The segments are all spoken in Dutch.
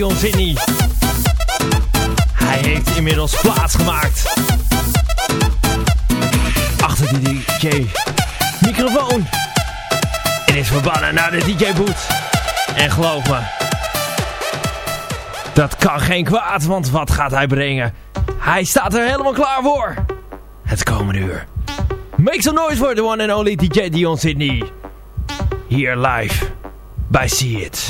Dion Sydney. Hij heeft inmiddels plaats gemaakt. Achter die DJ microfoon. En is verbannen naar de DJ boot. En geloof me, dat kan geen kwaad, want wat gaat hij brengen? Hij staat er helemaal klaar voor. Het komende uur. Make some noise for the one and only DJ Dion Sydney. Hier live bij See It.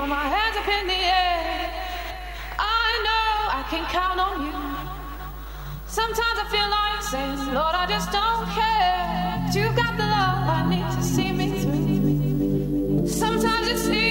Zandvoort. my hands up in the air. I know I can count on you. Sometimes I feel like saying, Lord, I just don't care. But you've got the love I need to see me through. Sometimes it's seems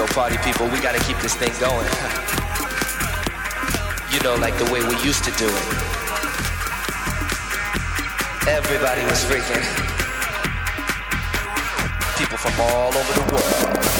Yo, party people, we gotta keep this thing going. you know, like the way we used to do it. Everybody was freaking. People from all over the world.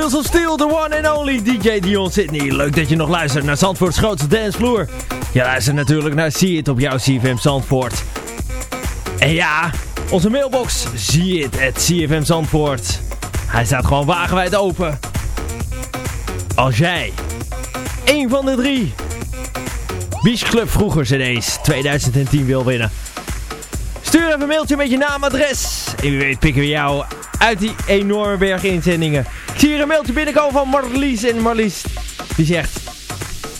Wheels of Steel, the one and only DJ Dion Sydney. Leuk dat je nog luistert naar Zandvoorts grootste dancevloer. Je luistert natuurlijk naar See It op jouw CFM Zandvoort. En ja, onze mailbox, zie it at CFM Zandvoort. Hij staat gewoon wagenwijd open. Als jij een van de drie Beach Club vroeger cd's 2010 wil winnen. Stuur even een mailtje met je naam, adres. En wie weet pikken we jou uit die enorme berg inzendingen. Ik zie hier een mailtje binnenkomen van Marlies. En Marlies die zegt...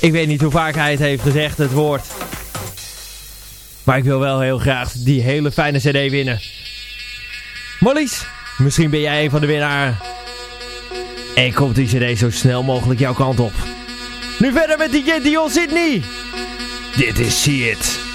Ik weet niet hoe vaak hij het heeft gezegd, het woord. Maar ik wil wel heel graag die hele fijne cd winnen. Marlies, misschien ben jij een van de winnaars. En komt die cd zo snel mogelijk jouw kant op. Nu verder met DJ Dion Sydney. Dit is See It.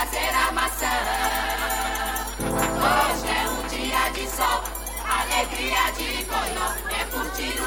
Fazer a maçã. Hoje é um dia de sol, alegria de goió, é curtir